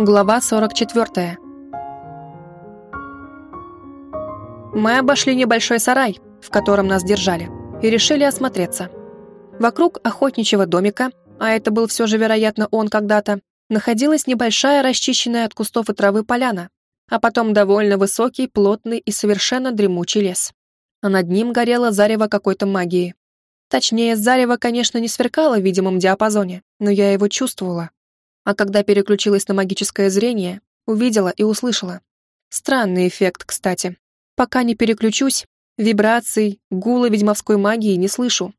Глава 44. Мы обошли небольшой сарай, в котором нас держали, и решили осмотреться. Вокруг охотничьего домика, а это был все же, вероятно, он когда-то, находилась небольшая расчищенная от кустов и травы поляна, а потом довольно высокий, плотный и совершенно дремучий лес. А над ним горело зарево какой-то магии. Точнее, зарево, конечно, не сверкало в видимом диапазоне, но я его чувствовала а когда переключилась на магическое зрение, увидела и услышала. Странный эффект, кстати. Пока не переключусь, вибраций, гула ведьмовской магии не слышу.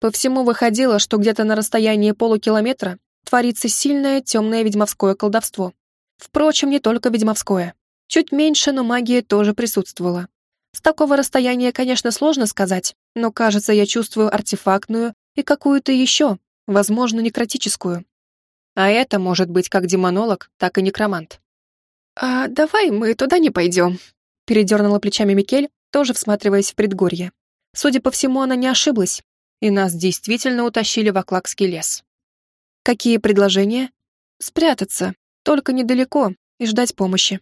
По всему выходило, что где-то на расстоянии полукилометра творится сильное темное ведьмовское колдовство. Впрочем, не только ведьмовское. Чуть меньше, но магия тоже присутствовала. С такого расстояния, конечно, сложно сказать, но, кажется, я чувствую артефактную и какую-то еще, возможно, некротическую. А это может быть как демонолог, так и некромант. «А давай мы туда не пойдем», — передернула плечами Микель, тоже всматриваясь в предгорье. Судя по всему, она не ошиблась, и нас действительно утащили в Аклакский лес. «Какие предложения?» «Спрятаться, только недалеко, и ждать помощи».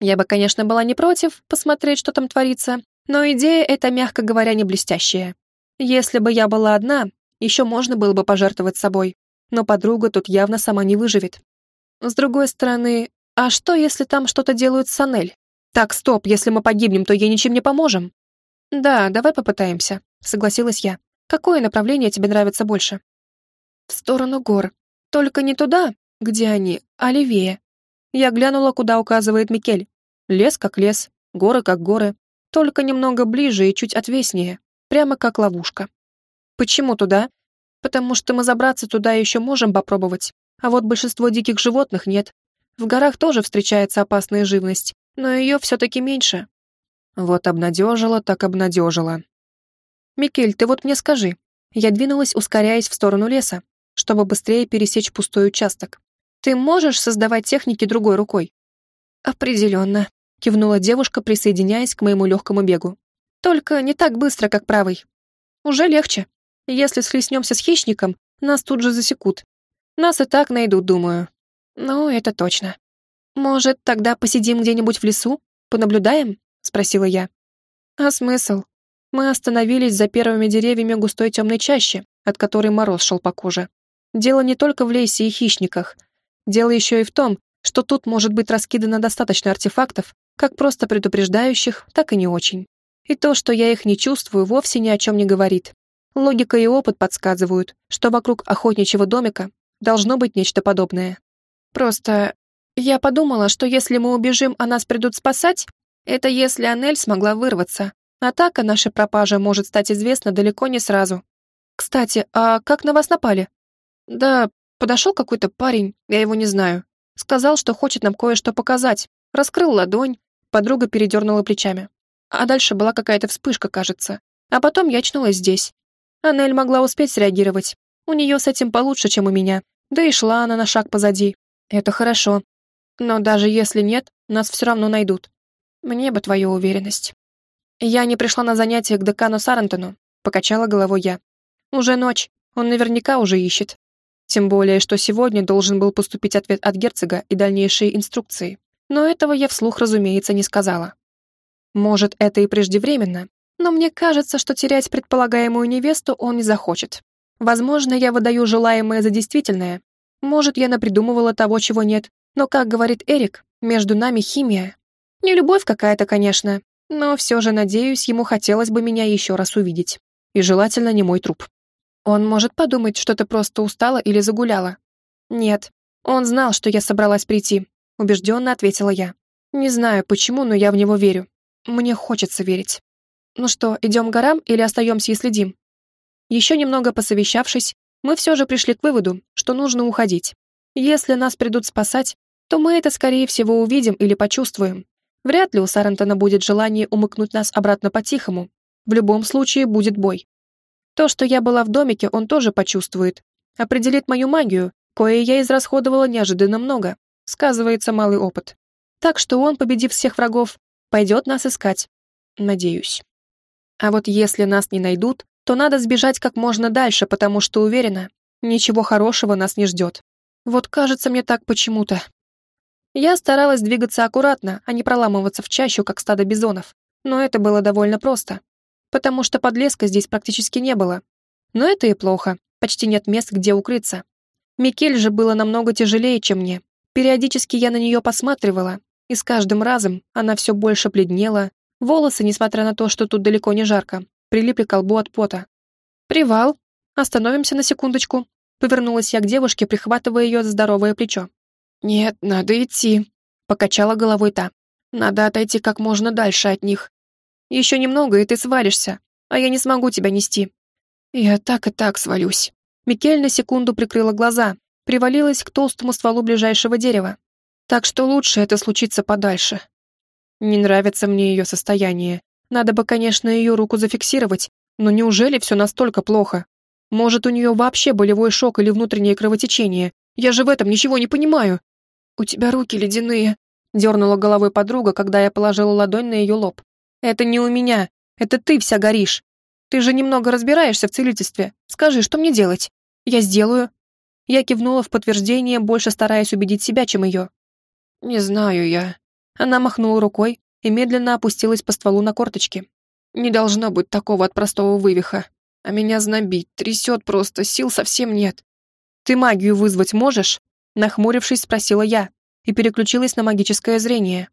Я бы, конечно, была не против посмотреть, что там творится, но идея эта, мягко говоря, не блестящая. Если бы я была одна, еще можно было бы пожертвовать собой, но подруга тут явно сама не выживет. С другой стороны, а что, если там что-то делают с Анель? Так, стоп, если мы погибнем, то ей ничем не поможем. Да, давай попытаемся, согласилась я. Какое направление тебе нравится больше? В сторону гор. Только не туда, где они, а левее. Я глянула, куда указывает Микель. Лес как лес, горы как горы, только немного ближе и чуть отвеснее, прямо как ловушка. Почему туда? Потому что мы забраться туда еще можем попробовать, а вот большинство диких животных нет. В горах тоже встречается опасная живность, но ее все-таки меньше. Вот обнадежила, так обнадежила. «Микель, ты вот мне скажи». Я двинулась, ускоряясь в сторону леса, чтобы быстрее пересечь пустой участок. «Ты можешь создавать техники другой рукой?» «Определенно», — кивнула девушка, присоединяясь к моему легкому бегу. «Только не так быстро, как правый. Уже легче». Если схлестнемся с хищником, нас тут же засекут. Нас и так найдут, думаю. Ну, это точно. Может, тогда посидим где-нибудь в лесу? Понаблюдаем? Спросила я. А смысл? Мы остановились за первыми деревьями густой темной чащи, от которой мороз шел по коже. Дело не только в лесе и хищниках. Дело еще и в том, что тут может быть раскидано достаточно артефактов, как просто предупреждающих, так и не очень. И то, что я их не чувствую, вовсе ни о чем не говорит. Логика и опыт подсказывают, что вокруг охотничьего домика должно быть нечто подобное. Просто я подумала, что если мы убежим, а нас придут спасать, это если Анель смогла вырваться. А так о нашей пропаже может стать известно далеко не сразу. Кстати, а как на вас напали? Да, подошел какой-то парень, я его не знаю. Сказал, что хочет нам кое-что показать. Раскрыл ладонь, подруга передернула плечами. А дальше была какая-то вспышка, кажется. А потом я очнулась здесь. Анель могла успеть среагировать. У нее с этим получше, чем у меня. Да и шла она на шаг позади. Это хорошо. Но даже если нет, нас все равно найдут. Мне бы твою уверенность. Я не пришла на занятие к декану Сарантону, покачала головой я. Уже ночь, он наверняка уже ищет. Тем более, что сегодня должен был поступить ответ от герцога и дальнейшие инструкции. Но этого я вслух, разумеется, не сказала. Может, это и преждевременно, но мне кажется, что терять предполагаемую невесту он не захочет. Возможно, я выдаю желаемое за действительное. Может, я напридумывала того, чего нет. Но, как говорит Эрик, между нами химия. Не любовь какая-то, конечно, но все же, надеюсь, ему хотелось бы меня еще раз увидеть. И желательно не мой труп. Он может подумать, что ты просто устала или загуляла. Нет, он знал, что я собралась прийти, убежденно ответила я. Не знаю, почему, но я в него верю. Мне хочется верить. «Ну что, идем к горам или остаемся и следим?» Еще немного посовещавшись, мы все же пришли к выводу, что нужно уходить. Если нас придут спасать, то мы это, скорее всего, увидим или почувствуем. Вряд ли у Сарантона будет желание умыкнуть нас обратно по-тихому. В любом случае будет бой. То, что я была в домике, он тоже почувствует. Определит мою магию, кое я израсходовала неожиданно много. Сказывается малый опыт. Так что он, победив всех врагов, пойдет нас искать. Надеюсь. А вот если нас не найдут, то надо сбежать как можно дальше, потому что уверена, ничего хорошего нас не ждет. Вот кажется мне так почему-то. Я старалась двигаться аккуратно, а не проламываться в чащу, как стадо бизонов. Но это было довольно просто, потому что подлеска здесь практически не было. Но это и плохо, почти нет мест, где укрыться. Микель же было намного тяжелее, чем мне. Периодически я на нее посматривала, и с каждым разом она все больше бледнела, волосы, несмотря на то, что тут далеко не жарко, прилипли к колбу от пота. «Привал. Остановимся на секундочку», — повернулась я к девушке, прихватывая ее за здоровое плечо. «Нет, надо идти», — покачала головой та. «Надо отойти как можно дальше от них. Еще немного, и ты свалишься, а я не смогу тебя нести». «Я так и так свалюсь». Микель на секунду прикрыла глаза, привалилась к толстому стволу ближайшего дерева. Так что лучше это случится подальше. Не нравится мне ее состояние. Надо бы, конечно, ее руку зафиксировать, но неужели все настолько плохо? Может, у нее вообще болевой шок или внутреннее кровотечение? Я же в этом ничего не понимаю. У тебя руки ледяные, дернула головой подруга, когда я положила ладонь на ее лоб. Это не у меня, это ты вся горишь. Ты же немного разбираешься в целительстве. Скажи, что мне делать? Я сделаю. Я кивнула в подтверждение, больше стараясь убедить себя, чем ее. «Не знаю я». Она махнула рукой и медленно опустилась по стволу на корточки. «Не должно быть такого от простого вывиха. А меня знобит, трясет просто, сил совсем нет». «Ты магию вызвать можешь?» Нахмурившись, спросила я и переключилась на магическое зрение.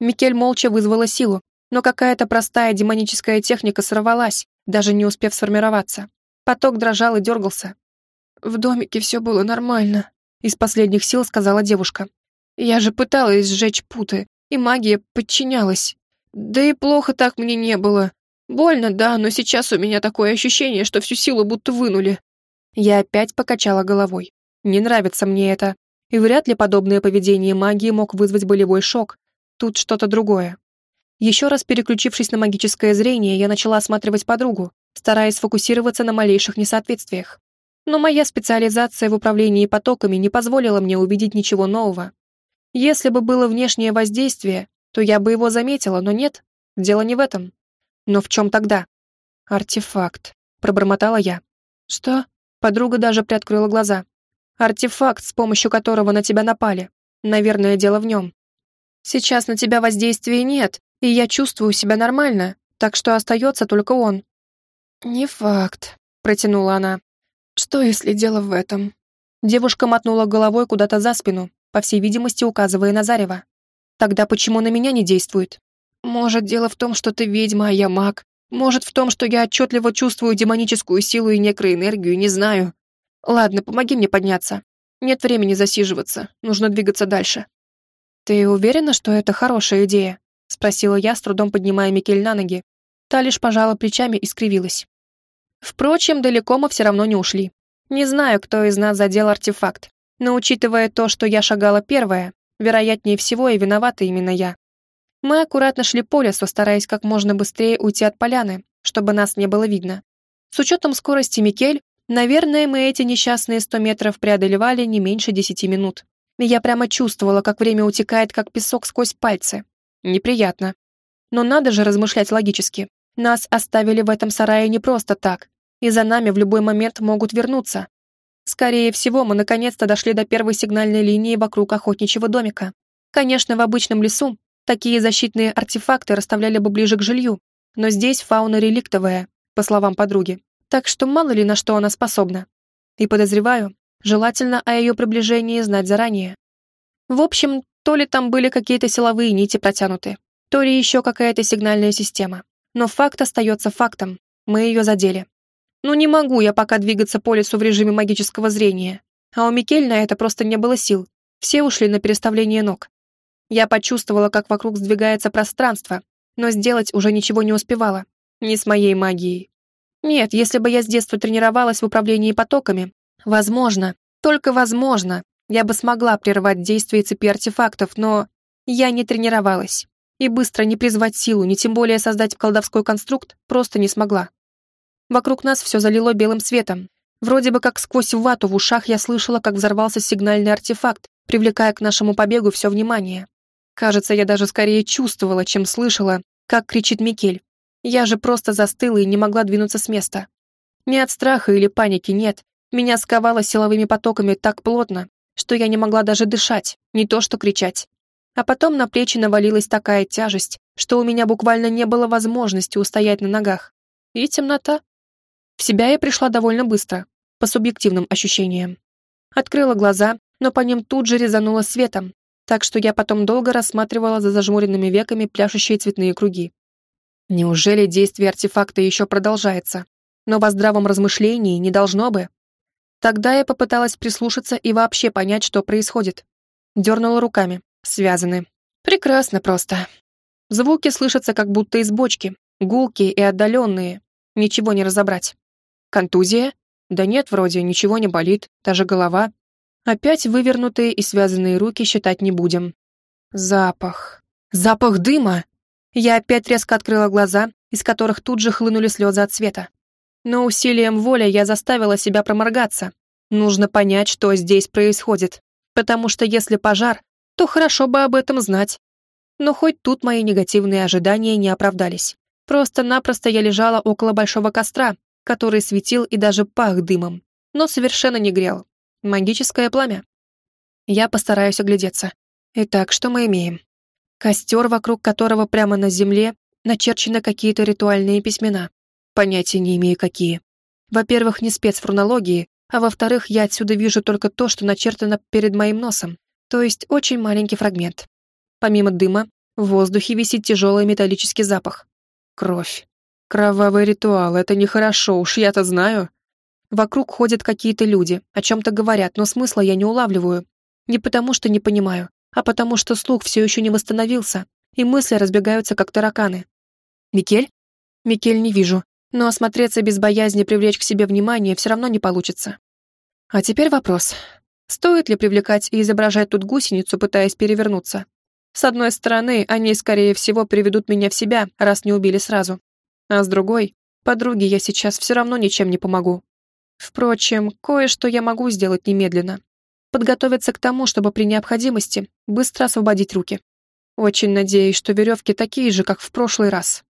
Микель молча вызвала силу, но какая-то простая демоническая техника сорвалась, даже не успев сформироваться. Поток дрожал и дергался. «В домике все было нормально», — из последних сил сказала девушка. Я же пыталась сжечь путы, и магия подчинялась. Да и плохо так мне не было. Больно, да, но сейчас у меня такое ощущение, что всю силу будто вынули. Я опять покачала головой. Не нравится мне это. И вряд ли подобное поведение магии мог вызвать болевой шок. Тут что-то другое. Еще раз переключившись на магическое зрение, я начала осматривать подругу, стараясь сфокусироваться на малейших несоответствиях. Но моя специализация в управлении потоками не позволила мне увидеть ничего нового. Если бы было внешнее воздействие, то я бы его заметила, но нет, дело не в этом. Но в чем тогда? Артефакт, пробормотала я. Что? Подруга даже приоткрыла глаза. Артефакт, с помощью которого на тебя напали. Наверное, дело в нем. Сейчас на тебя воздействия нет, и я чувствую себя нормально, так что остается только он. Не факт, протянула она. Что, если дело в этом? Девушка мотнула головой куда-то за спину, по всей видимости, указывая на Зарева. Тогда почему на меня не действует? Может, дело в том, что ты ведьма, а я маг. Может, в том, что я отчетливо чувствую демоническую силу и некроэнергию, не знаю. Ладно, помоги мне подняться. Нет времени засиживаться, нужно двигаться дальше. Ты уверена, что это хорошая идея? Спросила я, с трудом поднимая Микель на ноги. Та лишь пожала плечами и скривилась. Впрочем, далеко мы все равно не ушли. Не знаю, кто из нас задел артефакт, но учитывая то, что я шагала первая, вероятнее всего и виновата именно я. Мы аккуратно шли по лесу, стараясь как можно быстрее уйти от поляны, чтобы нас не было видно. С учетом скорости Микель, наверное, мы эти несчастные сто метров преодолевали не меньше десяти минут. И я прямо чувствовала, как время утекает, как песок сквозь пальцы. Неприятно. Но надо же размышлять логически. Нас оставили в этом сарае не просто так, и за нами в любой момент могут вернуться, Скорее всего, мы наконец-то дошли до первой сигнальной линии вокруг охотничьего домика. Конечно, в обычном лесу такие защитные артефакты расставляли бы ближе к жилью, но здесь фауна реликтовая, по словам подруги, так что мало ли на что она способна. И подозреваю, желательно о ее приближении знать заранее. В общем, то ли там были какие-то силовые нити протянуты, то ли еще какая-то сигнальная система. Но факт остается фактом, мы ее задели. Ну не могу я пока двигаться по лесу в режиме магического зрения. А у Микель на это просто не было сил. Все ушли на переставление ног. Я почувствовала, как вокруг сдвигается пространство, но сделать уже ничего не успевала. Не с моей магией. Нет, если бы я с детства тренировалась в управлении потоками, возможно, только возможно, я бы смогла прервать действие цепи артефактов, но я не тренировалась. И быстро не призвать силу, ни тем более создать колдовской конструкт, просто не смогла. Вокруг нас все залило белым светом. Вроде бы как сквозь вату в ушах я слышала, как взорвался сигнальный артефакт, привлекая к нашему побегу все внимание. Кажется, я даже скорее чувствовала, чем слышала, как кричит Микель. Я же просто застыла и не могла двинуться с места. Не от страха или паники, нет. Меня сковало силовыми потоками так плотно, что я не могла даже дышать, не то что кричать. А потом на плечи навалилась такая тяжесть, что у меня буквально не было возможности устоять на ногах. И темнота. В себя я пришла довольно быстро, по субъективным ощущениям. Открыла глаза, но по ним тут же резануло светом, так что я потом долго рассматривала за зажмуренными веками пляшущие цветные круги. Неужели действие артефакта еще продолжается? Но во здравом размышлении не должно бы. Тогда я попыталась прислушаться и вообще понять, что происходит. Дернула руками. Связаны. Прекрасно просто. Звуки слышатся как будто из бочки, гулкие и отдаленные. Ничего не разобрать. Контузия? Да нет, вроде, ничего не болит, даже голова. Опять вывернутые и связанные руки считать не будем. Запах. Запах дыма! Я опять резко открыла глаза, из которых тут же хлынули слезы от света. Но усилием воли я заставила себя проморгаться. Нужно понять, что здесь происходит. Потому что если пожар, то хорошо бы об этом знать. Но хоть тут мои негативные ожидания не оправдались. Просто-напросто я лежала около большого костра, который светил и даже пах дымом, но совершенно не грел. Магическое пламя. Я постараюсь оглядеться. Итак, что мы имеем? Костер, вокруг которого прямо на земле начерчены какие-то ритуальные письмена. Понятия не имею, какие. Во-первых, не спец фрунологии, а во-вторых, я отсюда вижу только то, что начертано перед моим носом, то есть очень маленький фрагмент. Помимо дыма, в воздухе висит тяжелый металлический запах. Кровь. Кровавый ритуал, это нехорошо, уж я-то знаю. Вокруг ходят какие-то люди, о чем-то говорят, но смысла я не улавливаю. Не потому, что не понимаю, а потому, что слух все еще не восстановился, и мысли разбегаются, как тараканы. Микель? Микель не вижу, но осмотреться без боязни привлечь к себе внимание все равно не получится. А теперь вопрос. Стоит ли привлекать и изображать тут гусеницу, пытаясь перевернуться? С одной стороны, они, скорее всего, приведут меня в себя, раз не убили сразу. А с другой, подруге я сейчас все равно ничем не помогу. Впрочем, кое-что я могу сделать немедленно. Подготовиться к тому, чтобы при необходимости быстро освободить руки. Очень надеюсь, что веревки такие же, как в прошлый раз.